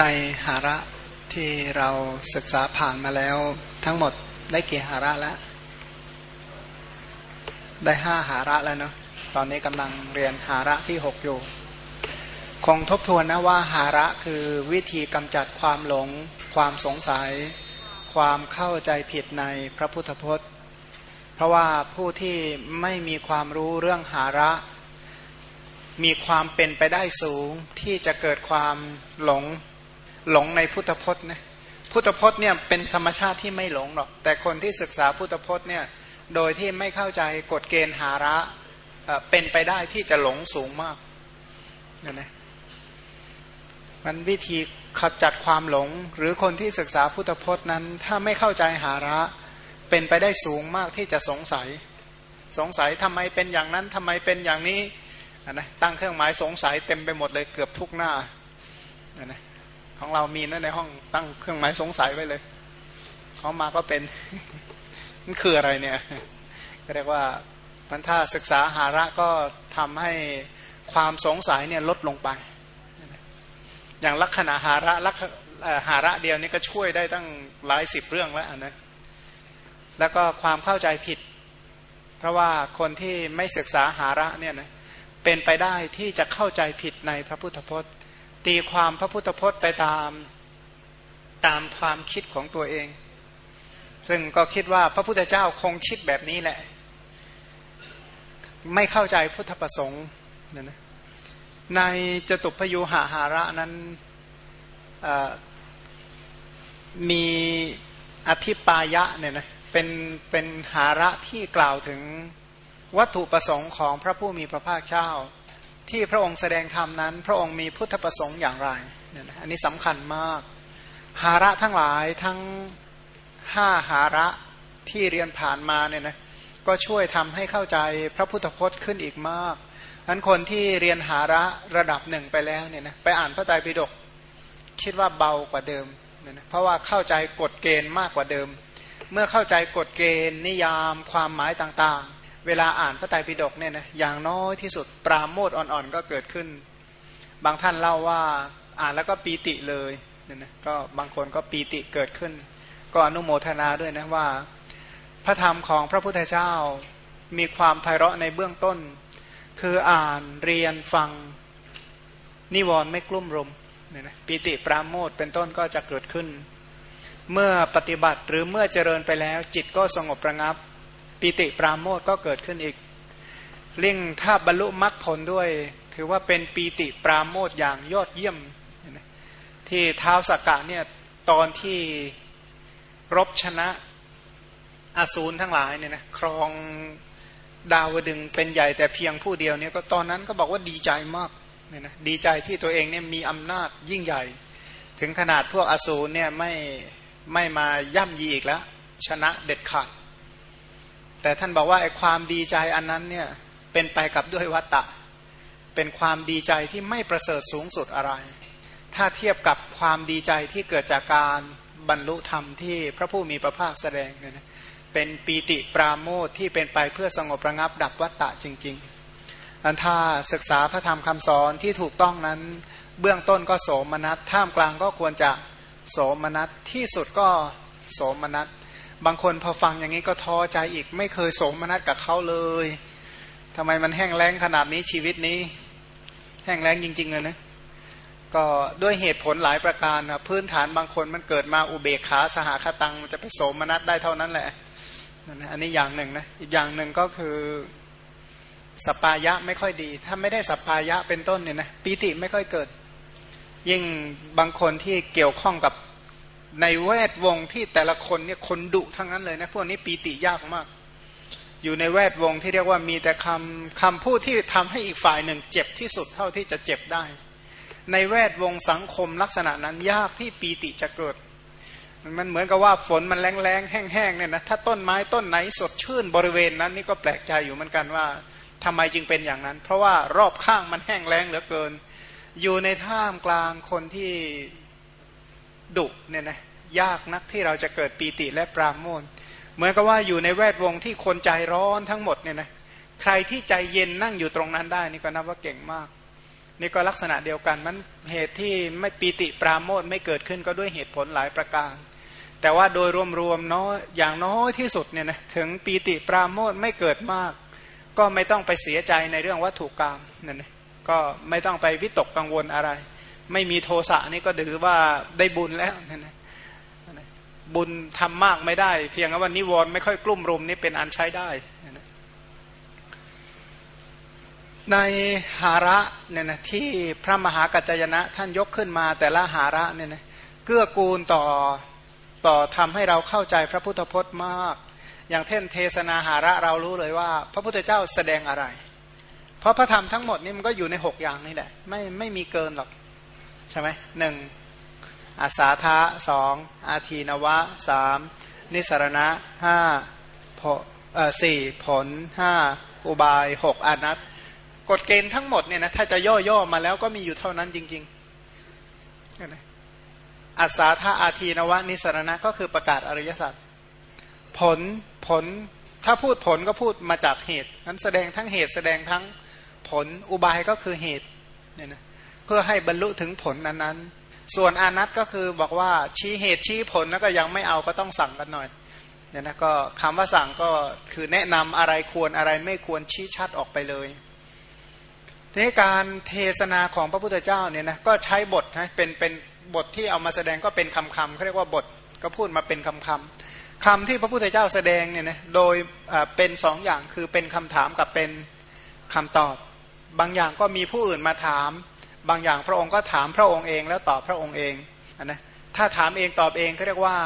ในหาระที่เราศึกษาผ่านมาแล้วทั้งหมดได้กี่หาระแล้ว ได้ห้าหาระแล้วเนาะตอนนี้กำลังเรียนหาระที่หกอยู่ คงทบทวนนะว่าหาระคือวิธีกำจัดความหลง ความสงสัย ความเข้าใจผิดในพระพุทธพจน์ เพราะว่าผู้ที่ไม่มีความรู้เรื่องหาระมีความเป็นไปได้สูงที่จะเกิดความหลง หลงในพุทธพจน์นะพุทธพจน์เนี่ยเป็นธรรมชาติที่ไม่หลงหรอก แต่คนที่ศึกษาพุทธพจน์เนี่ยโดยที่ไม่เข้าใจกฎเกณฑ์หาระเป็นไปได้ที่จะหลงสูงมากนะนะมันวิธีขจัดความหลง หรือคนที่ศึกษาพุทธพจน์นั้น ถ้าไม่เข้าใจหาระเป็นไปได้สูงมากที่จะสงสัย สงสัยทำไมเป็นอย่างนั้นทำไมเป็นอย่างนี้นะตั้งเครื่องหมายสงสัยเต็มไปหมดเลยเกือบทุกหน้านะ ของเรามีนะในห้องตั้งเครื่องหมายสงสัยไว้เลยเขามาก็เป็นมันคืออะไรเนี่ยเรียกว่ามันถ้าศึกษาหาระก็ทำให้ความสงสัยเนี่ยลดลงไป อย่างลักษณะหาระลักหาระเดียวนี่ก็ช่วยได้ตั้งหลายสิบเรื่องแล้วนะแล้วก็ความเข้าใจผิด เพราะว่าคนที่ไม่ศึกษาหาระเนี่ยนะเป็นไปได้ที่จะเข้าใจผิดในพระพุทธพจน์ ตีความพระพุทธพจน์ไปตามตามความคิดของตัวเอง ซึ่งก็คิดว่าพระพุทธเจ้าคงคิดแบบนี้แหละ ไม่เข้าใจพุทธประสงค์นนะในจตุพยุหาหาระนั้นมีอธิปายะเนี่ยนะเป็นเป็นหาระที่กล่าวถึงวัตถุประสงค์ของพระผู้มีพระภาคเจ้า ที่พระองค์แสดงธรรมนั้น พระองค์มีพุทธประสงค์อย่างไรเนี่ยนะอันนี้สำคัญมาก หาระทั้งหลายทั้งห้าหาระที่เรียนผ่านมาเนี่ยนะก็ช่วยทำให้เข้าใจพระพุทธพจน์ขึ้นอีกมากอันคนที่เรียนหาระระดับหนึ่งไปแล้วเนี่ยนะไปอ่านพระไตรปิฎกคิดว่าเบากว่าเดิมเนี่ยนะเพราะว่าเข้าใจกฎเกณฑ์มากกว่าเดิม เมื่อเข้าใจกฎเกณฑ์นิยามความหมายต่าง เวลาอ่านพระไตรปิฎกเนี่ยนะอย่างน้อยที่สุดปราโมทอ่อนๆก็เกิดขึ้น บางท่านเล่าว่าอ่านแล้วก็ปีติเลยเนี่ยนะก็บางคนก็ปีติเกิดขึ้น ก็อนุโมทนาด้วยนะว่า พระธรรมของพระพุทธเจ้ามีความไพเราะในเบื้องต้น คืออ่านเรียนฟังนิวรณ์ไม่กลุ่มรมเนี่ยนะปีติปราโมทเป็นต้นก็จะเกิดขึ้น เมื่อปฏิบัติหรือเมื่อเจริญไปแล้ว จิตก็สงบระงับ ปิติปราโมทก็เกิดขึ้นอีกเร่งถ้าบรรลุมรรคผลด้วย ถือว่าเป็นปีติปราโมทอย่างยอดเยี่ยม ที่เท้าสกกะเนี่ยตอนที่รบชนะอสูรทั้งหลายเนี่ยนะครองดาวดึงเป็นใหญ่แต่เพียงผู้เดียวเนี่ยก็ตอนนั้นก็บอกว่าดีใจมากเนี่ยนะดีใจที่ตัวเองเนี่ยมีอำนาจยิ่งใหญ่ ถึงขนาดพวกอสูรเนี่ยไม่ไม่มาย่ำยีอีกแล้ว ชนะเด็ดขาด แต่ท่านบอกว่าไอ้ความดีใจอันนั้นเนี่ยเป็นไปกับด้วยวัตตะ เป็นความดีใจที่ไม่ประเสริฐสูงสุดอะไร ถ้าเทียบกับความดีใจที่เกิดจากการบรรลุธรรมที่พระผู้มีพระภาคแสดงเนี่ยนะเป็นปีติปราโมทที่เป็นไปเพื่อสงบระงับดับวัตตะจริงๆอันถ้าศึกษาพระธรรมคำสอนที่ถูกต้องนั้น เบื้องต้นก็โสมนัสท่ามกลางก็ควรจะโสมนัสที่สุดก็โสมนัส บางคนพอฟังอย่างนี้ก็ท้อใจอีก ไม่เคยสมนัสกับเขาเลยทำไมมันแห้งแล้งขนาดนี้ชีวิตนี้ แห้งแล้งจริงๆเลยนะก็ด้วยเหตุผลหลายประการนะพื้นฐานบางคนมันเกิดมาอุเบกขาสหคตังจะไปสมนัสได้เท่านั้นแหละนะอันนี้อย่างหนึ่งนะอีกอย่างหนึ่งก็คือสปายะไม่ค่อยดี ถ้าไม่ได้สปายะเป็นต้นเนี่ยนะปีติไม่ค่อยเกิด ยิ่งบางคนที่เกี่ยวข้องกับ ในแวดวงที่แต่ละคนเนี่ยคนดุทั้งนั้นเลยนะพวกนี้ปีติยากมาก อยู่ในแวดวงที่เรียกว่ามีแต่คำคำพูดที่ทำให้อีกฝ่ายหนึ่งเจ็บที่สุดเท่าที่จะเจ็บได้ ในแวดวงสังคมลักษณะนั้นยากที่ปีติจะเกิด มันเหมือนกับว่าฝนมันแรงแรงแห้งๆเนี่ยนะถ้าต้นไม้ต้นไหนสดชื่นบริเวณนั้นนี่ก็แปลกใจอยู่เหมือนกันว่าทำไมจึงเป็นอย่างนั้น เพราะว่ารอบข้างมันแห้งแล้งเหลือเกิน อยู่ในท่ามกลางคนที่ ดุเนี่ยนะยากนักที่เราจะเกิดปีติและปราโมทเหมือนกับว่าอยู่ในแวดวงที่คนใจร้อนทั้งหมดเนี่ยนะใครที่ใจเย็นนั่งอยู่ตรงนั้นได้นี่ก็นับว่าเก่งมาก นี่ก็ลักษณะเดียวกันมันเหตุที่ไม่ปีติปราโมทไม่เกิดขึ้นก็ด้วยเหตุผลหลายประการ แต่ว่าโดยรวมๆเน้อยอย่างน้อยที่สุดเนี่ยนะถึงปีติปราโมทไม่เกิดมาก ก็ไม่ต้องไปเสียใจในเรื่องวัตถุกรรมนั่นเองก็ไม่ต้องไปวิตกกังวลอะไร ไม่มีโทสะนี่ก็ถือว่าได้บุญแล้วนั่นเองบุญทำมากไม่ได้ เพียงว่านิวรณ์ไม่ค่อยกลุ่มรุมนี่เป็นอันใช้ได้ในหาระเนี่ยนะที่พระมหากัจจยนะท่านยกขึ้นมาแต่ละหาระเนี่ยนะเกื้อกูลต่อต่อทำให้เราเข้าใจพระพุทธพจน์มาก อย่างเช่นเทศนาหาระเรารู้เลยว่า พระพุทธเจ้าแสดงอะไร เพราะพระธรรมทั้งหมดนี่มันก็อยู่ในหกอย่างนี่แหละไม่ไม่มีเกินหรอก ใช่ไหมหนึ่งอาสาทะสองอาทีนวะสามนิสรณะห้าสี่ผลห้าอุบายหกอนัตกฎเกณฑ์ทั้งหมดเนี่ยนะถ้าจะย่อๆมาแล้วก็มีอยู่เท่านั้นจริงๆอัศาธาอาทีนวะ นิสรณะก็คือประกาศอริยสัจผลผลถ้าพูดผลก็พูดมาจากเหตุนั้นแสดงทั้งเหตุแสดงทั้งผลอุบายก็คือเหตุเนี่ยนะ เพื่อให้บรรลุถึงผลนั้นๆ ส่วนอนัตก็คือบอกว่าชี้เหตุชี้ผลแล้วก็ยังไม่เอาก็ต้องสั่งกันหน่อยเนี่ยนะก็คำว่าสั่งก็คือแนะนำอะไรควรอะไรไม่ควรชี้ชัดออกไปเลยทีนี้การเทศนาของพระพุทธเจ้าเนี่ยนะก็ใช้บทนะเป็นเป็นบทที่เอามาแสดงก็เป็นคำคำเขาเรียกว่าบทก็พูดมาเป็นคำคำคำที่พระพุทธเจ้าแสดงเนี่ยนะโดยเป็นสองอย่างคือเป็นคำถามกับเป็นคำตอบ บางอย่างก็มีผู้อื่นมาถาม บางอย่างพระองค์ก็ถามพระองค์เองแล้วตอบพระองค์เองนะถ้าถามเองตอบเองเขาเรียกว่า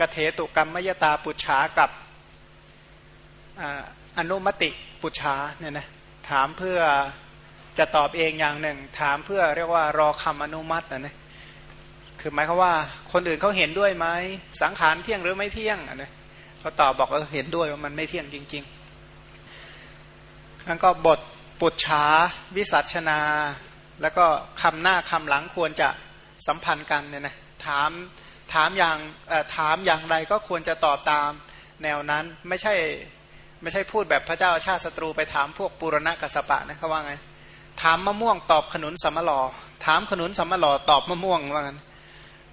กเถตุกรรมมยตาปุจฉากับอนุมติปุจฉาเนี่ยนะถามเพื่อจะตอบเองอย่างหนึ่ง ถามเพื่อเรียกว่ารอคำอนุมัตินะนะคือหมายความว่าคนอื่นเขาเห็นด้วยไหมสังขารเที่ยงหรือไม่เที่ยงนะเขาตอบบอกว่าเห็นด้วยว่ามันไม่เที่ยงจริงๆแล้วก็บทปุจฉาวิสัชนา แล้วก็คำหน้าคำหลังควรจะสัมพันธ์กันเนี่ยนะถามถามอย่างถามอย่างไรก็ควรจะตอบตามแนวนั้นไม่ใช่ไม่ใช่พูดแบบพระเจ้าชาติศัตรูไปถามพวกปุรณะกสปะนะเขาว่าไง ถามมะม่วงตอบขนุนสมลอถามขนุนสมลอตอบมะม่วงว่างั้น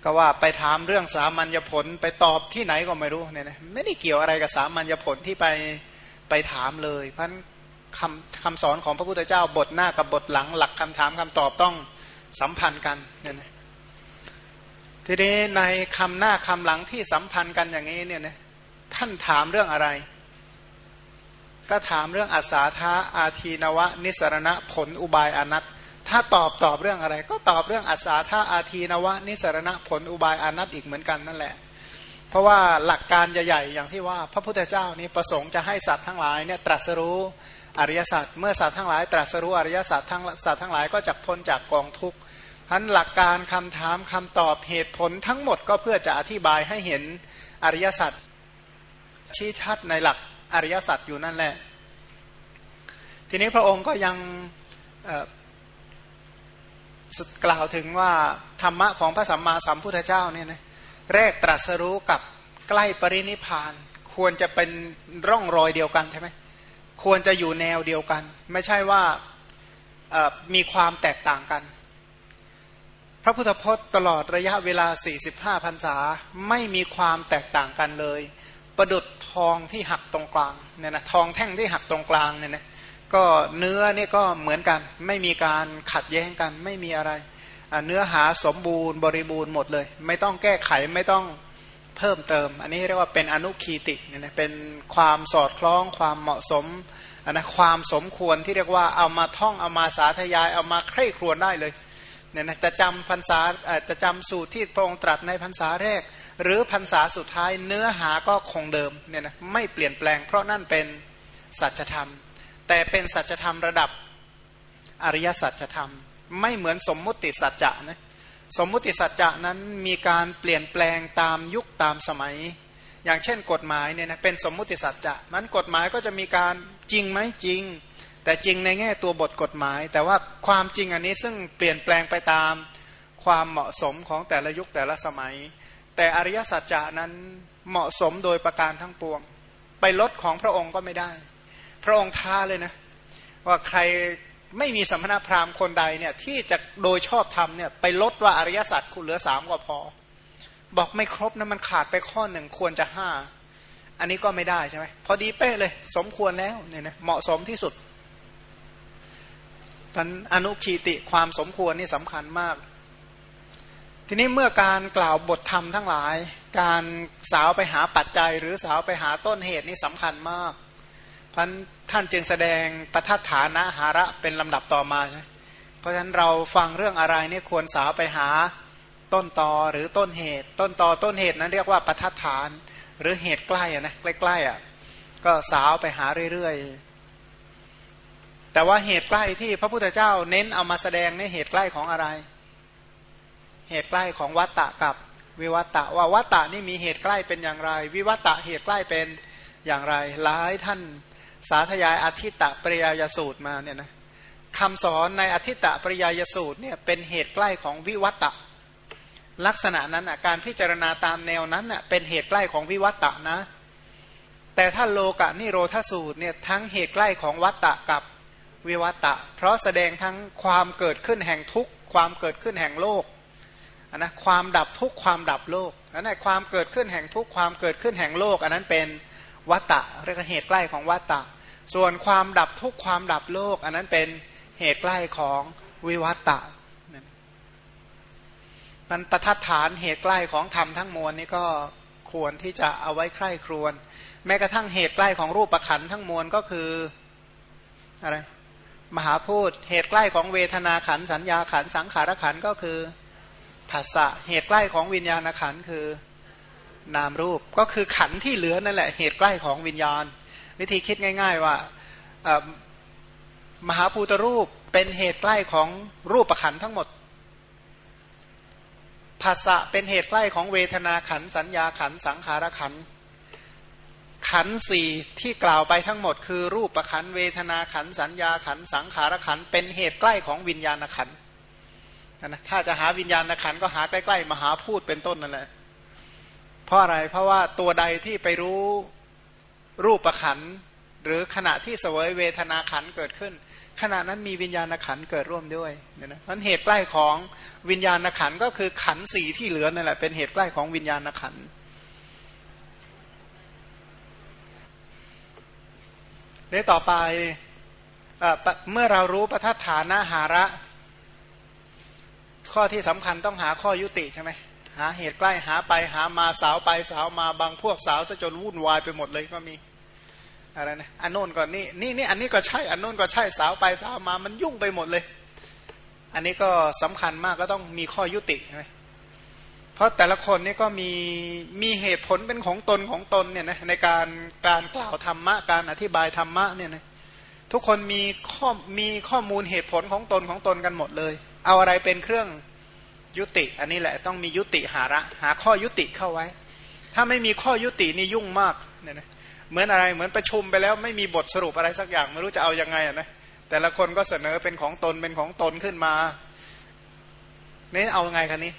ก็ว่าไปถามเรื่องสามัญญผลไปตอบที่ไหนก็ไม่รู้เนี่ยนะไม่ได้เกี่ยวอะไรกับสามัญญผลที่ไปไปถามเลย เพราะ คำคำสอนของพระพุทธเจ้าบทหน้ากับบทหลังหลักคำถามคำตอบต้องสัมพันธ์กันเนี่ยนะทีนี้ในคำหน้าคำหลังที่สัมพันธ์กันอย่างนี้เนี่ยนะท่านถามเรื่องอะไร ก็ถามเรื่องอัศาธาอาทีนวะ นิสรณะผลอุบายอนัตถ้าตอบตอบเรื่องอะไร ก็ตอบเรื่องอัศาธาอาทีนวะ นิสรณะผลอุบายอนัตอีกเหมือนกันนั่นแหละ เพราะว่าหลักการใหญ่ๆอย่างที่ว่าพระพุทธเจ้านี้ประสงค์จะให้สัตว์ทั้งหลายเนี่ยตรัสรู้ อริยสัจเมื่อสัตว์ทั้งหลาย ตรัสรู้อริยสัจทั้งสัตว์ทั้งหลายก็จะพ้นจากกองทุกข์พันหลักการคำถามคำตอบเหตุผลทั้งหมดก็เพื่อจะอธิบายให้เห็นอริยสัจชี้ชัดในหลักอริยสัจอยู่นั่นแหละ ทีนี้พระองค์ก็ยังกล่าวถึงว่าธรรมะของพระสัมมาสัมพุทธเจ้าเนี่ยนะแรกตรัสรู้กับใกล้ปรินิพานควรจะเป็นร่องรอยเดียวกันใช่ไหม ควรจะอยู่แนวเดียวกัน ไม่ใช่ว่ามีความแตกต่างกัน พระพุทธพจน์ตลอดระยะเวลา 45พรรษาไม่มีความแตกต่างกันเลย ประดุดทองที่หักตรงกลางเนี่ยนะทองแท่งที่หักตรงกลางเนี่ยนะก็เนื้อนี่ก็เหมือนกัน ไม่มีการขัดแย้งกันไม่มีอะไร เนื้อหาสมบูรณ์บริบูรณ์หมดเลย ไม่ต้องแก้ไขไม่ต้อง เพิ่มเติม อันนี้เรียกว่าเป็นอนุคีติเนี่ยนะเป็นความสอดคล้องความเหมาะสมนนะความสมควรที่เรียกว่าเอามาท่องเอามาสาธยายเอามาใคร่ครวญได้เลยเนี่ยนะจะจำพรรษาจะจำสูตรที่พระองค์ตรัสในพรรษาแรก หรือพรรษาสุดท้ายเนื้อหาก็คงเดิมเนี่ยนะไม่เปลี่ยนแปลง เพราะนั่นเป็นสัจธรรม แต่เป็นสัจธรรมระดับอริยสัจธรรม ไม่เหมือนสมมุติสัจจะนะ สมมุติสัจจะนั้นมีการเปลี่ยนแปลงตามยุคตามสมัย อย่างเช่นกฎหมายเนี่ยนะเป็นสมมุติสัจจะมันกฎหมายก็จะมีการจริงไหมจริง แต่จริงในแง่ตัวบทกฎหมาย แต่ว่าความจริงอันนี้ซึ่งเปลี่ยนแปลงไปตามความเหมาะสมของแต่ละยุคแต่ละสมัย แต่อริยสัจจะนั้นเหมาะสมโดยประการทั้งปวง ไปลดของพระองค์ก็ไม่ได้ พระองค์ท้าเลยนะว่าใคร ไม่มีสมณพราหมณ์คนใดเนี่ยที่จะโดยชอบธรรมเนี่ยไปลดว่าอริยสัจคุณเหลือสามก็พอ บอกไม่ครบนะมันขาดไปข้อหนึ่งควรจะห้าอันนี้ก็ไม่ได้ใช่ไหมพอดีเป๊ะเลย สมควรแล้วเนี่ยนะเหมาะสมที่สุดท่านอนุคีติความสมควรนี่สำคัญมาก ทีนี้เมื่อการกล่าวบทธรรมทั้งหลาย การสาวไปหาปัจจัยหรือสาวไปหาต้นเหตุนี่สำคัญมากพัน ท่านจึงแสดงประทัดฐานะหาระเป็นลำดับต่อมาใช่เพราะฉะนั้นเราฟังเรื่องอะไรนี่ควรสาวไปหาต้นตอหรือต้นเหตุ ต้นตอต้นเหตุนั้นเรียกว่าประทัดฐาน หรือเหตุใกล้อะนะใกล้ๆอะก็สาวไปหาเรื่อยๆ แต่ว่าเหตุใกล้ที่พระพุทธเจ้าเน้นเอามาแสดงในเหตุใกล้ของอะไร เหตุใกล้ของวัตตะกับวิวัตตะว่าวัตตะนี่มีเหตุใกล้เป็นอย่างไร วิวัตตะเหตุใกล้เป็นอย่างไรหลายท่าน สาธยายอธิตะปริยายสูตรมาเนี่ยนะคำสอนในอธิตะปริยายสูตรเนี่ยเป็นเหตุใกล้ของวิวัตตะลักษณะนั้นการพิจารณาตามแนวนั้นเป็นเหตุใกล้ของวิวัตตะนะ แต่ถ้าโลกะนิโรธสูตรเนี่ยทั้งเหตุใกล้ของวัตตะกับวิวัตตะ เพราะแสดงทั้งความเกิดขึ้นแห่งทุกข์ความเกิดขึ้นแห่งโลกนะความดับทุกข์ความดับโลกอันนั้นความเกิดขึ้นแห่งทุกข์ความเกิดขึ้นแห่งโลก อันนั้นเป็นวัตตะเรียกเหตุใกล้ของวัตตะ ส่วนความดับทุกความดับโลก อันนั้นเป็นเหตุใกล้ของวิวัตตะมันประทัดฐานเหตุใกล้ของธรรมทั้งมวลนี่ก็ควรที่จะเอาไว้ใคร่ครวญแม้กระทั่งเหตุใกล้ของรูปประขันทั้งมวลก็คืออะไรมหาพูดเหตุใกล้ของเวทนาขันสัญญาขันสังขารขันก็คือภาษะเหตุใกล้ของวิญญาณขันคือนามรูปก็คือขันที่เหลือนั่นแหละ เหตุใกล้ของวิญญาณ วิธีคิดง่าย ๆ ว่ามหาภูตรูปเป็นเหตุใกล้ของรูปประขันทั้งหมดภาษะเป็นเหตุใกล้ของเวทนาขันสัญญาขันสังขารขันขันสี่ที่กล่าวไปทั้งหมด คือรูปประขันเวทนาขันสัญญาขันสังขารขันเป็นเหตุใกล้ของวิญญาณขันนะถ้าจะหาวิญญาณขันก็หาใกล้ๆมหาพูดเป็นต้นนั่นแหละเพราะอะไรเพราะว่าตัวใดที่ไปรู้ รูปขันหรือขณะที่เสวยเวทนาขันเกิดขึ้น ขณะนั้นมีวิญญาณขันเกิดร่วมด้วยเนี่ยนะมันเหตุใกล้ของวิญญาณขันก็คือขันสีที่เหลือนั่นแหละเป็นเหตุใกล้ของวิญญาณขันเดี๋ยวต่อไปเมื่อเรารู้ประทัฐานะหาระ ข้อที่สำคัญต้องหาข้อยุติใช่ไหม หาเหตุใกล้หาไปหามาสาวไปสาวมาบางพวกสาวซะจนวุ่นวายไปหมดเลยก็มีอะไรนะอันโน้นก่อนนี่นี่นี่อันนี้ก็ใช่อันโน้นก็ใช่สาวไปสาวมามันยุ่งไปหมดเลย อันนี้ก็สำคัญมากก็ต้องมีข้อยุติใช่ไหมเพราะแต่ละคนนี่ก็มีมีเหตุผลเป็นของตนของตนเนี่ยนะในการการกล่าวธรรมะการอธิบายธรรมะเนี่ยนะทุกคนมีข้อมีข้อมูลเหตุผลของตนของตนกันหมดเลย เอาอะไรเป็นเครื่อง ยุติ อันนี้แหละต้องมียุติหาระ หาข้อยุติเข้าไว้ ถ้าไม่มีข้อยุตินี่ยุ่งมากเนี่ยนะเหมือนอะไรเหมือนประชุมไปแล้วไม่มีบทสรุปอะไรสักอย่างไม่รู้จะเอายังไงนะแต่ละคนก็เสนอเป็นของตนเป็นของตนขึ้นมานี่เอาไงคันนี้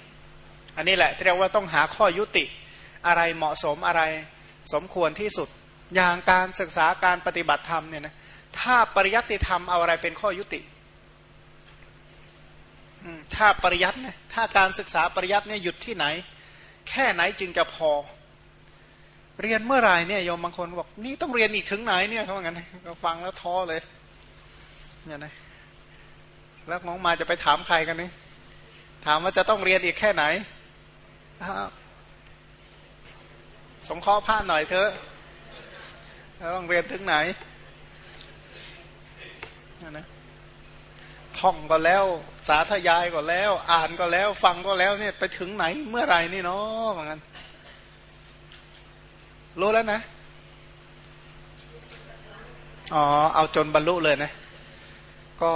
อันนี้แหละเรียกว่าต้องหาข้อยุติอะไรเหมาะสมอะไรสมควรที่สุด อย่างการศึกษาการปฏิบัติธรรมเนี่ยนะถ้าปริยัติธรรมเอาอะไรเป็นข้อยุติ ถ้าปริยัติเนี่ยถ้าการศึกษาปริยัติเนี่ยหยุดที่ไหน แค่ไหนจึงจะพอ เรียนเมื่อไหร่เนี่ยโยมบางคนบอกนี่ต้องเรียนอีกถึงไหนเนี่ยเขาบอกงั้นก็ฟังแล้วท้อเลยเนี่ยนะแล้วน้องมาจะไปถามใครกันนี่ถามว่าจะต้องเรียนอีกแค่ไหนสงเคราะห์ผ้าหน่อยเถอะต้องเรียนถึงไหนนะ ท่องก็แล้ว สาธยายก็แล้ว อ่านก็แล้ว ฟังก็แล้วเนี่ยไปถึงไหนเมื่อไหร่นี่เนาะเหมือนกันรู้แล้วนะอ๋อเอาจนบรรลุเลยนะ ก็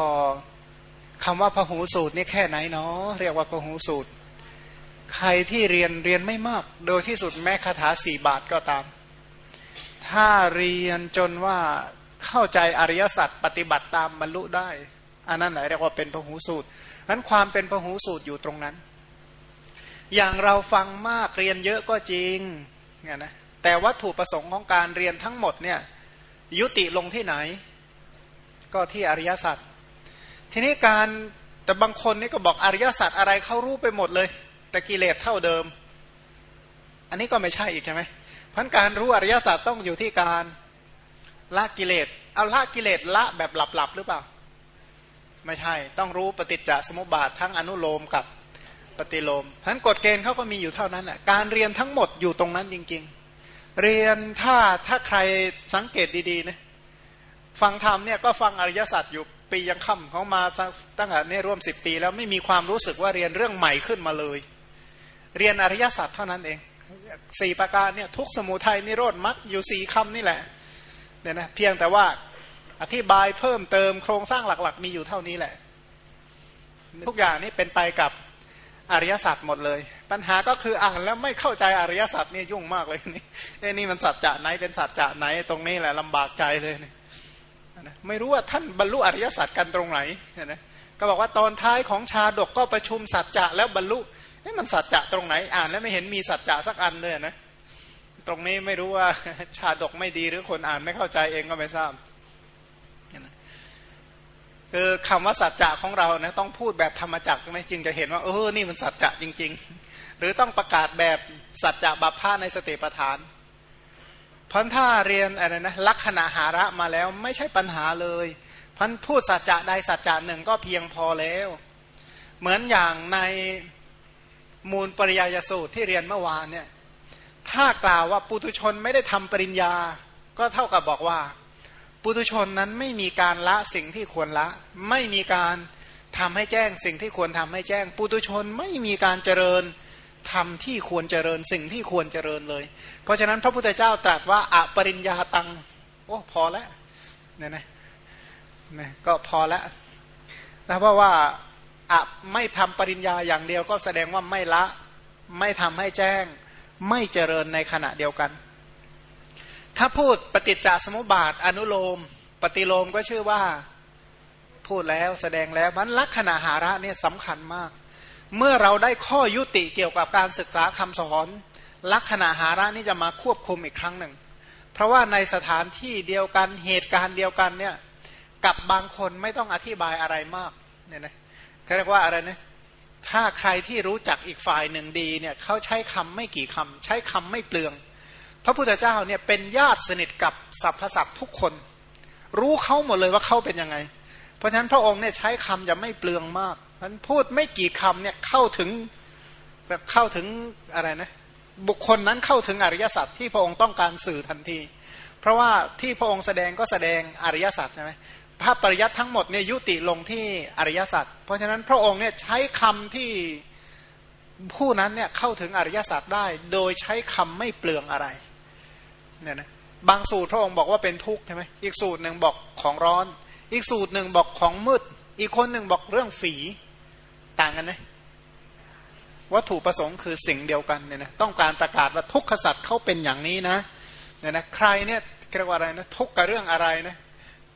คำว่าพหูสูตรนี่แค่ไหนเนาะเรียกว่าพหูสูตร ใครที่เรียนเรียนไม่มาก โดยที่สุดแม้คาถาสี่บาทก็ตาม ถ้าเรียนจนว่าเข้าใจอริยสัจปฏิบัติตามบรรลุได้ อันนั้นแหละเรียกว่าเป็นพหูสูตรนั้นความเป็นพหูสูตรอยู่ตรงนั้น อย่างเราฟังมากเรียนเยอะก็จริงเนี่ยนะแต่วัตถุประสงค์ของการเรียนทั้งหมดเนี่ยยุติลงที่ไหน ก็ที่อริยสัจทีนี้การแต่บางคนนี่ก็บอกอริยสัจอะไรเข้ารู้ไปหมดเลย แต่กิเลสเท่าเดิม อันนี้ก็ไม่ใช่อีกใช่ไหมพันการรู้อริยสัจต้องอยู่ที่การละกิเลสเอาละกิเลสละแบบหลับๆหรือเปล่า ไม่ใช่ ต้องรู้ปฏิจจสมุปบาททั้งอนุโลมกับปฏิโลมพันกฎเกณฑ์เขาก็มีอยู่เท่านั้นแหละการเรียนทั้งหมดอยู่ตรงนั้นจริง ๆ เรียนถ้าถ้าใครสังเกตดีๆนะฟังธรรมเนี่ยก็ฟังอริยสัจอยู่ปียังค่ำเขามาตั้งแต่เนี่ยร่วมสิบปีแล้วไม่มีความรู้สึกว่าเรียนเรื่องใหม่ขึ้นมาเลย เรียนอริยสัจเท่านั้นเองสี่ประการเนี่ยทุกสมุทัยนิโรธมรรคอยู่สี่คำนี่แหละเนี่ยนะเพียงแต่ว่า อธิบายเพิ่มเติมโครงสร้างหลักๆ มีอยู่เท่านี้แหละ ทุกอย่างนี่เป็นไปกับอริยสัจหมดเลย ปัญหาก็คืออ่านแล้วไม่เข้าใจอริยสัจนี่ยุ่งมากเลยนี่เอ๊นี่มันสัจจะไหนเป็นสัจจะไหนตรงนี้แหละลำบากใจเลยนี่ไม่รู้ว่าท่านบรรลุอริยสัจกันตรงไหนนะก็บอกว่าตอนท้ายของชาดกก็ประชุมสัจจะแล้วบรรลุนี่มันสัจจะตรงไหนอ่านแล้วไม่เห็นมีสัจจะสักอันเลยนะตรงนี้ไม่รู้ว่าชาดกไม่ดีหรือคนอ่านไม่เข้าใจเองก็ไม่ทราบ คือคำว่าสัจจะของเรานะต้องพูดแบบธรรมจักรไหมจึงจะเห็นว่าเออนี่มันสัจจะจริง ๆ หรือต้องประกาศแบบสัจจะบัพพาในสติปัฏฐานพันถ้าเรียนอะไรนะลักษณะหาระมาแล้วไม่ใช่ปัญหาเลยพันพูดสัจจะใดสัจจะหนึ่งก็เพียงพอแล้ว เหมือนอย่างในมูลปริยายสูตรที่เรียนเมื่อวานเนี่ยถ้ากล่าวว่าปุตุชนไม่ได้ทำปริญญา ก็เท่ากับบอกว่า ปุตุชนนั้นไม่มีการละสิ่งที่ควรละ ไม่มีการทำให้แจ้งสิ่งที่ควรทำให้แจ้ง ปุตุชนไม่มีการเจริญทำที่ควรเจริญสิ่งที่ควรเจริญเลย เพราะฉะนั้นพระพุทธเจ้าตรัสว่าอปริญญาตังโอ้พอแล้วเนี่ยนะนะก็พอแล้วนะเพราะว่าอะไม่ทำปริญญาอย่างเดียวก็แสดงว่าไม่ละ ไม่ทำให้แจ้ง ไม่เจริญในขณะเดียวกัน ถ้าพูดปฏิจจสมุปบาท อนุโลม ปฏิโลมก็ชื่อว่าพูดแล้วแสดงแล้วมันลักษณะหาระเนี่ยสำคัญมาก เมื่อเราได้ข้อยุติเกี่ยวกับการศึกษาคำสอน ลักษณะหาระนี่จะมาควบคุมอีกครั้งหนึ่ง เพราะว่าในสถานที่เดียวกันเหตุการณ์เดียวกันเนี่ยกับบางคนไม่ต้องอธิบายอะไรมากเนี่ยนะเขาเรียกว่าอะไรนะถ้าใครที่รู้จักอีกฝ่ายหนึ่งดีเนี่ยเขาใช้คำไม่กี่คำใช้คำไม่เปลือง พระพุทธเจ้าเนี่ยเป็นญาติสนิทกับสรรพสัตว์ทุกคน รู้เขาหมดเลยว่าเขาเป็นยังไง เพราะฉะนั้นพระองค์เนี่ยใช้คำจะไม่เปลืองมากมันพูดไม่กี่คำเนี่ยเข้าถึงเข้าถึงอะไรนะบุคคลนั้นเข้าถึงอริยสัจที่พระองค์ต้องการสื่อทันที เพราะว่าที่พระองค์แสดงก็แสดงอริยสัจใช่ไหมภาพปริยัติทั้งหมดเนี่ยยุติลงที่อริยสัจเพราะฉะนั้นพระองค์เนี่ยใช้คำที่ผู้นั้นเนี่ยเข้าถึงอริยสัจได้ โดยใช้คำไม่เปลืองอะไร เนี่ยนะบางสูตรพระองค์บอกว่าเป็นทุกข์ใช่ไหมอีกสูตรหนึ่งบอกของร้อน อีกสูตรหนึ่งบอกของมืด อีกคนหนึ่งบอกเรื่องฝีต่างกันไหมวัตถุประสงค์คือสิ่งเดียวกันเนี่ยนะต้องการประกาศว่าทุกขสัตว์เขาเป็นอย่างนี้นะเนี่ยนะใครเนี่ยเรียกว่าอะไรนะทุกข์กับเรื่องอะไรนะ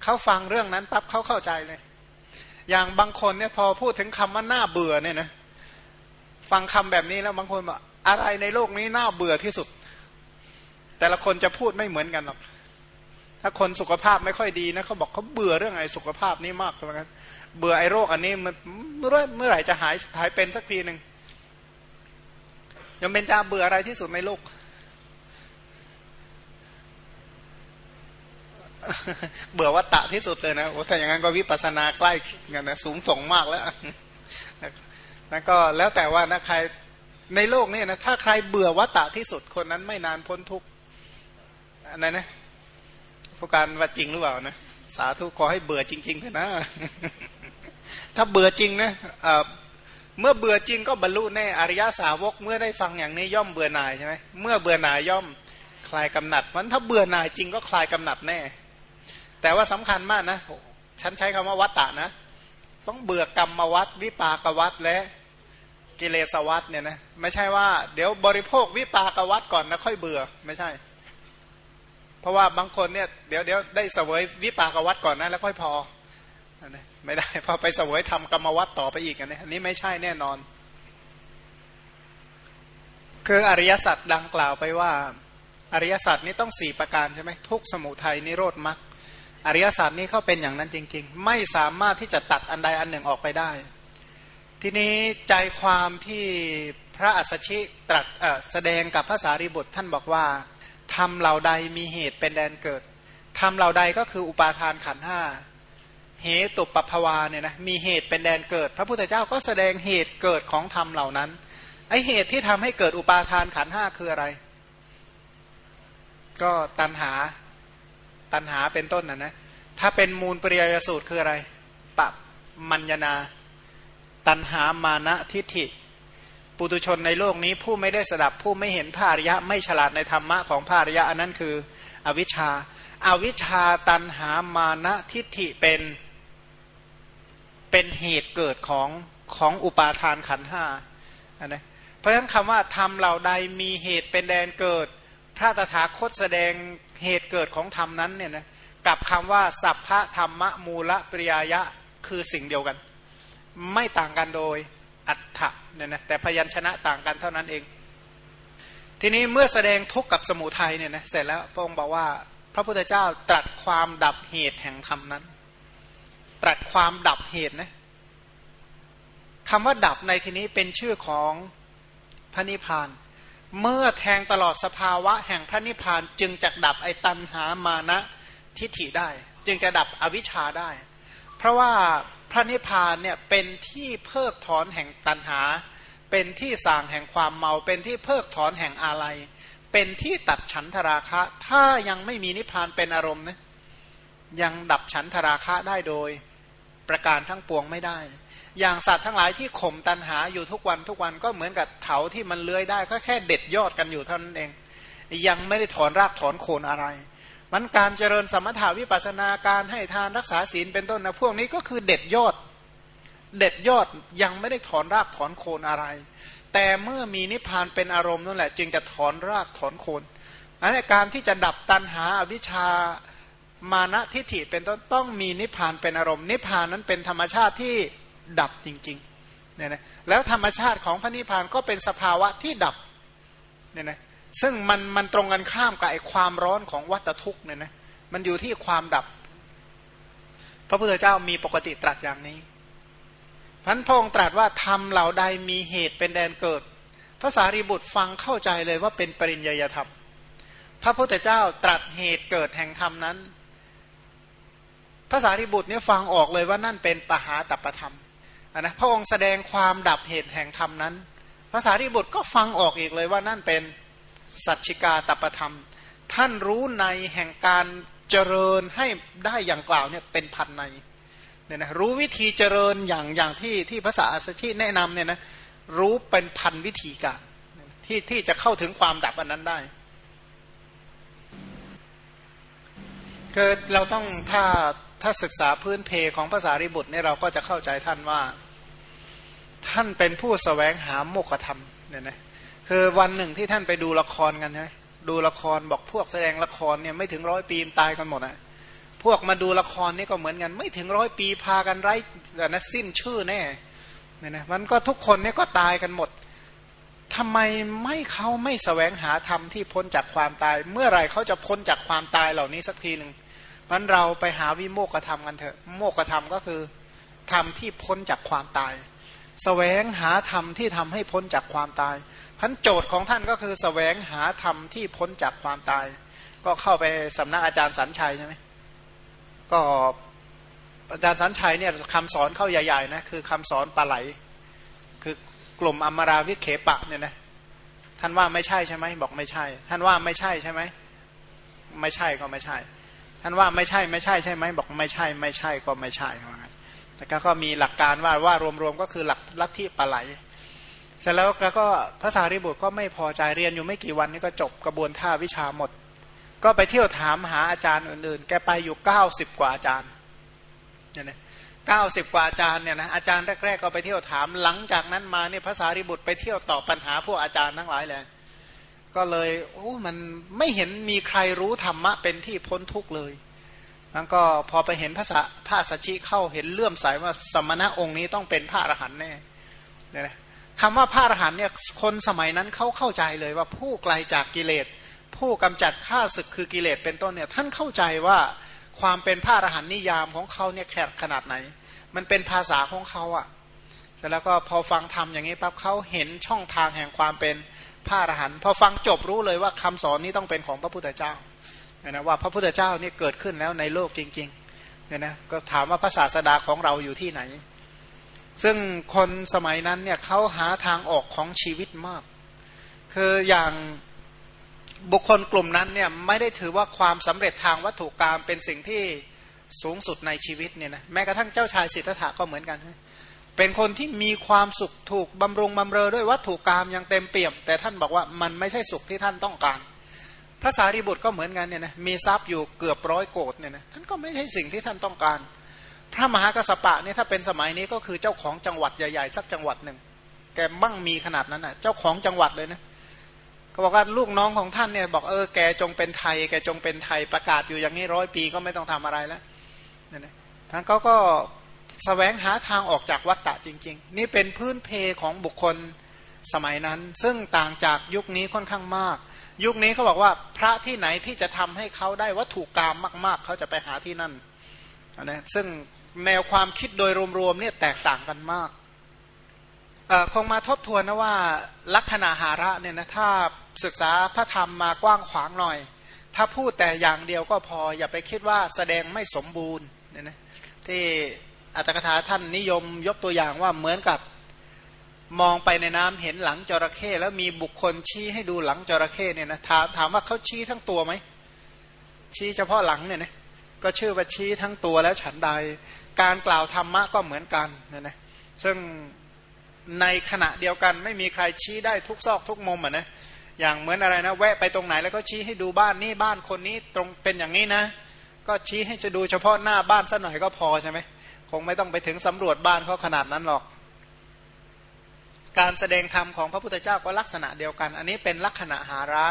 เขาฟังเรื่องนั้นปั๊บเขาเข้าใจเลย อย่างบางคนเนี่ยพอพูดถึงคำว่าหน้าเบื่อเนี่ยนะฟังคำแบบนี้แล้วบางคนบอกอะไรในโลกนี้น่าเบื่อที่สุด แต่ละคนจะพูดไม่เหมือนกันหรอกถ้าคนสุขภาพไม่ค่อยดีนะเขาบอกเขาเบื่อเรื่องไอ้สุขภาพนี้มากเหมือนกันเบื่อไอ้โรคอันนี้มันเมื่อเมื่อไหร่จะหายหายเป็นสักทีหนึ่งยังเป็นจะเบื่ออะไรที่สุดในโลกเบื่อวัตตะที่สุดเลยนะโอ้ถ้าอย่างนั้นก็วิปัสสนาใกล้กันนะสูงส่งมากแล้วนั่นก็แล้วแต่ว่านะใครในโลกนี้นะถ้าใครเบื่อวัตตะที่สุดคนนั้นไม่นานพ้นทุกข์ อะไรนะผู้การว่าจริงหรือเปล่านะสาธุขอให้เบื่อจริงๆเถอะนะ ถ้าเบื่อจริงนะเมื่อเบื่อจริงก็บรรลุแน่อริยสาวกเมื่อได้ฟังอย่างนี้ย่อมเบื่อหน่ายใช่ไหมเมื่อเบื่อหน่ายย่อมคลายกำหนัดมันถ้าเบื่อหน่ายจริงก็คลายกำหนัดแน่ แต่ว่าสำคัญมากนะฉันใช้คำว่าวัตตะนะ ต้องเบื่อกรรมวัตวิปากวัตและกิเลสวัตเนี่ยนะไม่ใช่ว่า เดี๋ยวบริโภควิปากวัตก่อนนะค่อยเบื่อไม่ใช่ ราะว่าบางคนเนี่ยเดี๋ยวเดี๋ยวได้เสวยวิปากวัตก่อนนะแล้วค่อยพอไม่ได้พอไปเสวยทำกรรมวัตต่อไปอีกอันนี้อันนี้ไม่ใช่แน่นอน คืออริยสัจดังกล่าวไปว่า อริยสัจนี้ต้องสี่ประการใช่ไหมทุกสมุทัยนิโรธมรรคออริยสัจนี้เขาเป็นอย่างนั้นจริง ๆ ไม่สามารถที่จะตัดอันใดอันหนึ่งออกไปได้ ทีนี้ใจความที่พระอัสสชิตรัสแสดงกับพระสารีบุตรท่านบอกว่า ทำเหล่าใดมีเหตุเป็นแดนเกิดทำเหล่าใดก็คืออุปาทานขันห้าเหตุปปภวาเนี่ยนะมีเหตุเป็นแดนเกิด พระพุทธเจ้าก็แสดงเหตุเกิดของธรรมเหล่านั้นไอเหตุที่ทำให้เกิดอุปาทานขันห้าคืออะไร ก็ตัณหาตัณหาเป็นต้นนะนะถ้าเป็นมูลปริยยสูตรคืออะไรปะมัญญนา ตัณหามานะทิฏฐิ ปุตุชนในโลกนี้ผู้ไม่ได้สดับผู้ไม่เห็นพระอริยะ ไม่ฉลาดในธรรมะของพระอริยะอันนั้นคือ อวิชชาอาวิชชาตันหามานะทิฏฐิเป็นเป็นเหตุเกิดของของอุปาทานขันห้าอันนี้เพราะฉะนั้นคำว่าทำเหล่าใดมีเหตุเป็นแดนเกิด พระตถาคตแสดงเหตุเกิดของธรรมนั้นเนี่ยนะกับคำว่า สัพพะธรรมะมูลปริยยะคือสิ่งเดียวกัน ไม่ต่างกันโดย อัฏฐะเนี่ยนะแต่พยัญชนะต่างกันเท่านั้นเอง ทีนี้เมื่อแสดงทุกข์กับสมุทัยเนี่ยนะเสร็จแล้วพระองค์บอกว่า พระพุทธเจ้าตรัสความดับเหตุแห่งธรรมนั้น ตรัสความดับเหตุนะคำว่าดับในที่นี้เป็นชื่อของพระนิพพาน เมื่อแทงตลอดสภาวะแห่งพระนิพพานจึงจะดับไอตันหามานะทิฏฐิได้ จึงจะดับอวิชชาได้ เพราะว่า พระนิพพานเนี่ยเป็นที่เพิกถอนแห่งตันหา เป็นที่สางแห่งความเมา เป็นที่เพิกถอนแห่งอาลัย เป็นที่ตัดฉันทราคะ ถ้ายังไม่มีนิพพานเป็นอารมณ์นะยังดับฉันทราคะได้โดย ประการทั้งปวงไม่ได้ อย่างสัตว์ทั้งหลายที่ข่มตันหาอยู่ทุกวันทุกวันก็เหมือนกับเถาที่มันเลื้อยได้ก็แค่เด็ดยอดกันอยู่เท่านั้นเอง ยังไม่ได้ถอนรากถอนโคนอะไร มันการเจริญสมถาวิปัสนาการให้ทานรักษาศีลเป็นต้นนะพวกนี้ก็คือเด็ดยอด เด็ดยอดยังไม่ได้ถอนรากถอนโคนอะไร แต่เมื่อมีนิพพานเป็นอารมณ์นั่นแหละ จึงจะถอนรากถอนโคนอันนี้การที่จะดับตัณหาอวิชามานะทิฏฐิเป็นต้นต้องมีนิพพานเป็นอารมณ์ นิพพานนั้นเป็นธรรมชาติที่ดับจริงๆเนี่ยนะแล้วธรรมชาติของพระนิพพานก็เป็นสภาวะที่ดับเนี่ยนะ ซึ่งมันมันตรงกันข้ามกับไอ้ความร้อนของวัตทุกข์เนี่ยนะมันอยู่ที่ความดับ พระพุทธเจ้ามีปกติตรัสอย่างนี้พันพงตรัสว่าทำเหล่าใดมีเหตุเป็นแดนเกิดภาษารีบุตรฟังเข้าใจเลยว่าเป็นปริญญาธรรม พระพุทธเจ้าตรัสเหตุเกิดแห่งธรรมนั้นภาษารีบุตรเนี่ยฟังออกเลยว่านั่นเป็นปหาตัปธรรมนะพระองค์แสดงความดับเหตุแห่งธรรมนั้นภาษารีบุตรก็ฟังออกอีกเลยว่านั่นเป็น สัจฉิกาตปธรรม ท่านรู้ในแห่งการเจริญให้ได้อย่างกล่าวเนี่ยเป็นพันในเนี่ยนะรู้วิธีเจริญอย่างอย่างที่ที่ภาษาอัสชิแนะนำเนี่ยนะรู้เป็นพันวิธีการที่ที่จะเข้าถึงความดับอันนั้นได้คือเราต้องถ้าถ้าศึกษาพื้นเพของภาษาริบุตรเนี่ยเราก็จะเข้าใจท่านว่า ท่านเป็นผู้สแสวงหาโมกธรรมเนี่ยนะ คือวันหนึ่งที่ท่านไปดูละครกันใช่ดูละครบอกพวกแสดงละครเนี่ยไม่ถึงร้อยปีตายกันหมดอะพวกมาดูละครนี่ก็เหมือนกัน ไม่ถึงร้อยปีพากันไร้แต่นะสิ้นชื่อแน่เนี่ยนะมันก็ทุกคนเนี่ยก็ตายกันหมดทำไมไม่เขาไม่สแสวงหาธรรมที่พ้นจากความตาย เมื่อไหร่เขาจะพ้นจากความตายเหล่านี้สักทีหนึ่งมันเราไปหาวิโมกธรรมกันเถอะโมกธรรมก็คือธรรมที่พ้นจากความตายสแสวงหาธรรมที่ทำให้พ้นจากความตาย พันโจทย์ของท่านก็คือสแสวงหาธรรมที่พ้นจากความตาย ก็เข้าไปสำนักอาจารย์สันชัยใช่ไหมก็อาจารย์สันชัยเนี่ยคำสอนเข้าใหญ่ๆนะคือคำสอนปลาไหล คือกลุ่มอมราวิเขปะเนี่ยนะท่านว่าไม่ใช่ใช่ไหมบอกไม่ใช่ ท่านว่าไม่ใช่ใช่ไหมไม่ใช่ก็ไม่ใช่ ท่านว่าไม่ใช่ไม่ใช่ใช่ไหมบอกไม่ใช่ ไม่ใช่ก็ไม่ใช่ว่าแต่ก็มีหลักการว่าว่ารวมๆก็คือหลักลัทธิปลาไหล เสร็จแล้วก็ภาษาริบุตรก็ไม่พอใจเรียนอยู่ไม่กี่วันนี้ก็จบกระบวนท่าวิชาหมด ก็ไปเที่ยวถามหาอาจารย์อื่นๆ แกไปอยู่เก้าสิบกว่าอาจารย์เนี่ยนะเก้าสิบกว่าอาจารย์เนี่ยนะอาจารย์แรกๆก็ไปเที่ยวถามหลังจากนั้นมาเนี่ยภาษาริบุตรไปเที่ยวตอบปัญหาพวกอาจารย์ทั้งหลายเลยก็เลยโอ้มันไม่เห็นมีใครรู้ธรรมะเป็นที่พ้นทุกข์เลยแล้วก็พอไปเห็นภาษาพระสัชชีเข้าเห็นเลื่อมใสว่าสมณะองค์นี้ต้องเป็นพระอรหันต์แน่เนี่ยนะ คำว่าพระอรหันต์เนี่ยคนสมัยนั้นเขาเข้าใจเลยว่าผู้ไกลจากกิเลส ผู้กำจัดข้าศึกคือกิเลสเป็นต้นเนี่ยท่านเข้าใจว่าความเป็นพระอรหันต์นิยามของเขาเนี่ยแคบขนาดไหน มันเป็นภาษาของเขาอะ่ะแล้วก็พอฟังธรรมอย่างนี้ปั๊บเขาเห็นช่องทางแห่งความเป็นพระอรหันต์พอฟังจบรู้เลยว่าคำสอนนี้ต้องเป็นของพระพุทธเจ้าเนี่ยนะว่าพระพุทธเจ้านี่เกิดขึ้นแล้วในโลกจริงๆเนี่ยนะก็ถามว่าพระศาสดาของเราอยู่ที่ไหน ซึ่งคนสมัยนั้นเนี่ยเขาหาทางออกของชีวิตมาก คืออย่างบุคคลกลุ่มนั้นเนี่ยไม่ได้ถือว่าความสำเร็จทางวัตถุกรรมเป็นสิ่งที่สูงสุดในชีวิตเนี่ยนะแม้กระทั่งเจ้าชายสิทธัตถะก็เหมือนกัน เป็นคนที่มีความสุขถูกบำรุงบำเรอด้วยวัตถุกรรมยังเต็มเปี่ยม แต่ท่านบอกว่ามันไม่ใช่สุขที่ท่านต้องการ พระสารีบุตรก็เหมือนกันเนี่ยนะมีทรัพย์อยู่เกือบร้อยโกดเนี่ยนะท่านก็ไม่ใช่สิ่งที่ท่านต้องการ พระมหากระสปะเนี่ยถ้าเป็นสมัยนี้ก็คือเจ้าของจังหวัดใหญ่ๆสักจังหวัดหนึ่งแกมั่งมีขนาดนั้นอะ เจ้าของจังหวัดเลยนะเขาบอกว่าลูกน้องของท่านเนี่ยบอกเออแกจงเป็นไทย แกจงเป็นไทยประกาศอยู่อย่างนี้ร้อยปีก็ไม่ต้องทำอะไรแล้วเนี่ยนะท่านเขาก็สแสวงหาทางออกจากวัฏฏะจริง ๆ นี่เป็นพื้นเพของบุคคลสมัยนั้น ซึ่งต่างจากยุคนี้ค่อนข้างมาก ยุคนี้เขาบอกว่าพระที่ไหนที่จะทำให้เขาได้วัตถุกรรมมาก ๆ เขาจะไปหาที่นั่นนะซึ่ง แนวความคิดโดยรวมๆเนี่ยแตกต่างกันมากคงมาทบทวนนะว่าลักษณะหาระเนี่ยนะถ้าศึกษาพระธรรมมากว้างขวางหน่อย ถ้าพูดแต่อย่างเดียวก็พออย่าไปคิดว่าแสดงไม่สมบูรณ์เนี่ยนะที่อัตถกถาท่านนิยมยกตัวอย่างว่าเหมือนกับมองไปในน้ำเห็นหลังจระเข้แล้วมีบุคคลชี้ให้ดูหลังจระเข้เนี่ยนะถามถามว่าเขาชี้ทั้งตัวไหมชี้เฉพาะหลังเนี่ยนะก็ชื่อว่าชี้ทั้งตัวแล้วฉันใด การกล่าวธรรมะก็เหมือนกันเนี่ยนะซึ่งในขณะเดียวกันไม่มีใครชี้ได้ทุกซอกทุกมุมอะนะอย่างเหมือนอะไรนะ แวะไปตรงไหนแล้วก็ชี้ให้ดูบ้านนี่บ้านคนนี้ตรงเป็นอย่างนี้นะ ก็ชี้ให้จะดูเฉพาะหน้าบ้านสักหน่อยก็พอใช่ไหมคงไม่ต้องไปถึงสำรวจบ้านเขาขนาดนั้นหรอก การแสดงธรรมของพระพุทธเจ้าก็ลักษณะเดียวกัน อันนี้เป็นลักษณะหาระ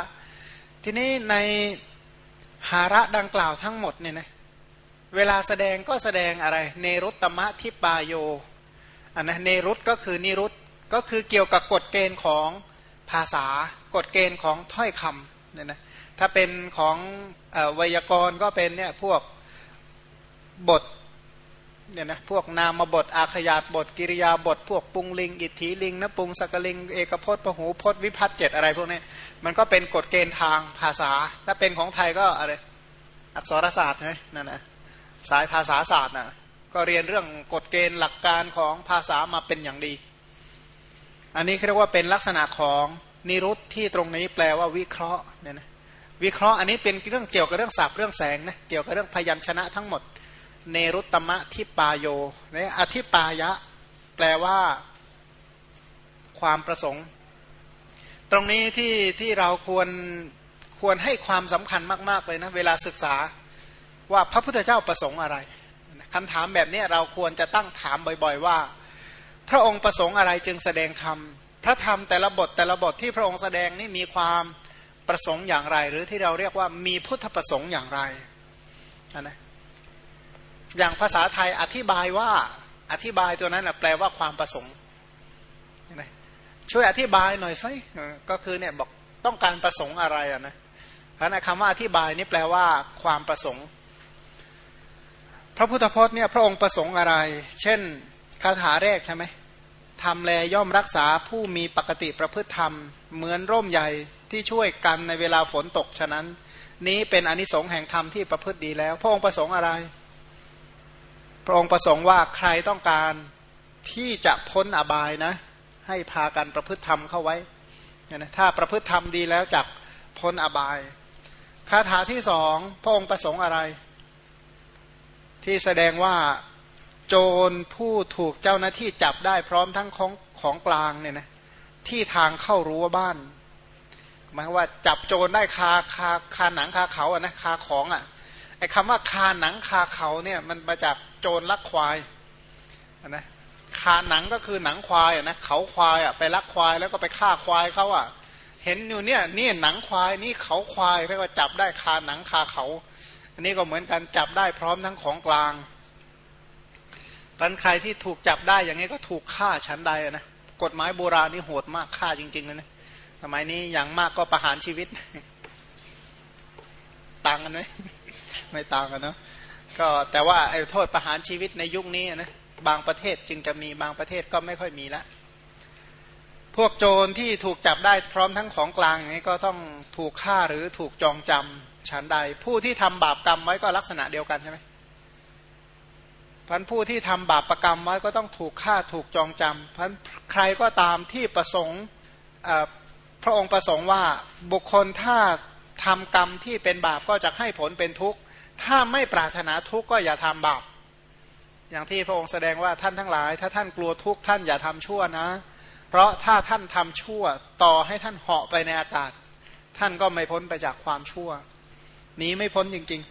ทีนี้ในหาระดังกล่าวทั้งหมดเนี่ยนะ เวลาแสดงก็แสดงอะไร เนรุตตมะทิปาโยอันนะเนรุตก็คือนิรุตก็คือเกี่ยวกับกฎเกณฑ์ของภาษากฎเกณฑ์ของถ้อยคำเนี่ยนะถ้าเป็นของไวยากรณ์ก็เป็นเนี่ยพวกบทเนี่ยนะพวกนามบทอาขยาตบท กิริยาบท พวกปุงลิง อิทธิลิงนะปุงสักลิง เอกพจน์พหูพจน์วิพัฒน์เจ็ดอะไรพวกนี้มันก็เป็นกฎเกณฑ์ทางภาษา ถ้าเป็นของไทยก็อะไรอักษรศาสตร์ใช่ไหมนั่นนะ สายภาษาศาสตร์นะก็เรียนเรื่องกฎเกณฑ์หลักการของภาษามาเป็นอย่างดี อันนี้เรียกว่าเป็นลักษณะของนิรุตที่ตรงนี้แปลว่าวิเคราะห์เนี่ยนะวิเคราะห์อันนี้เป็นเรื่องเกี่ยวกับเรื่องศัพท์เรื่องแสงนะเกี่ยวกับเรื่องพยัญชนะทั้งหมด เนรุตตมะทิปาโยเนี่ยอธิปายะ แปลว่า ความประสงค์ ตรงนี้ที่ที่เราควรควรให้ความสำคัญมาก ๆ เลยนะ เวลาศึกษา ว่าพระพุทธเจ้าประสงค์อะไรคำถามแบบนี้เราควรจะตั้งถามบ่อยๆว่า พระองค์ประสงค์อะไรจึงแสดงธรรมพระธรรมแต่ละบทแต่ละบทที่พระองค์แสดงนี่มีความประสงค์อย่างไร หรือที่เราเรียกว่ามีพุทธประสงค์อย่างไรนะอย่างภาษาไทยอธิบายว่าอธิบายตัวนั้นแปลว่าความประสงค์ช่วยอธิบายหน่อยสิก็คือเนี่ยบอกต้องการประสงค์อะไรอะนะเพราะนะคำว่าอธิบายนี่แปลว่าความประสงค์ พระพุทธพจน์เนี่ยพระองค์ประสงค์อะไร เช่นคาถาแรกใช่ไหมทำแลย่อมรักษาผู้มีปกติประพฤติธรรม เหมือนร่มใหญ่ที่ช่วยกันในเวลาฝนตกฉะนั้น นี้เป็นอนิสงส์แห่งธรรมที่ประพฤติดีแล้ว พระองค์ประสงค์อะไร พระองค์ประสงค์ว่าใครต้องการที่จะพ้นอบายนะ ให้พากันประพฤติธรรมเข้าไว้นะถ้าประพฤติธรรมดีแล้วจักพ้นอบาย คาถาที่สองพระองค์ประสงค์อะไร ที่แสดงว่าโจรผู้ถูกเจ้าหน้าที่จับได้พร้อมทั้งของของกลางเนี่ยนะที่ทางเข้ารั้วบ้านหมายว่าจับโจรได้คาคาคาหนังคาเขาอะนะคาของอะไอ้คำว่าคาหนังคาเขาเนี่ยมันมาจากโจรลักควายนะคาหนังก็คือหนังควายนะเขาควายอะไปลักควายแล้วก็ไปฆ่าควายเขาอะ เห็นอยู่เนี่ยนี่หนังควายนี่เขาควายเรียกว่าจับได้คาหนังคาเขา อันนี้ก็เหมือนกันจับได้พร้อมทั้งของกลางปันใครที่ถูกจับได้อย่างนี้ก็ถูกฆ่าชั้นใดนะกฎหมายโบราณนี่โหดมากฆ่าจริงๆเลยนะสมัยนี้อย่างมากก็ประหารชีวิต ต่างกันไหมไม่ต่างกันเนาะก็แต่ว่าไอ้โทษประหารชีวิตในยุคนี้นะบางประเทศจึงจะมีบางประเทศก็ไม่ค่อยมีละพวกโจรที่ถูกจับได้พร้อมทั้งของกลางนี้ก็ต้องถูกฆ่าหรือถูกจองจำ ฉันใด ผู้ที่ทำบาปกรรมไว้ก็ลักษณะเดียวกันใช่ไหมพันผู้ที่ทำบาปประกรรมไว้ก็ต้องถูกฆ่าถูกจองจำพันใครก็ตามที่ประสงค์พระองค์ประสงค์ว่าบุคคลถ้าทำกรรมที่เป็นบาปก็จะให้ผลเป็นทุกข์ ถ้าไม่ปรารถนาทุกข์ก็อย่าทำบาป อย่างที่พระองค์แสดงว่าท่านทั้งหลาย ถ้าท่านกลัวทุกข์ท่านอย่าทำชั่วนะ เพราะถ้าท่านทำชั่วต่อให้ท่านเหาะไปในอากาศ ท่านก็ไม่พ้นไปจากความชั่ว หนีไม่พ้นจริง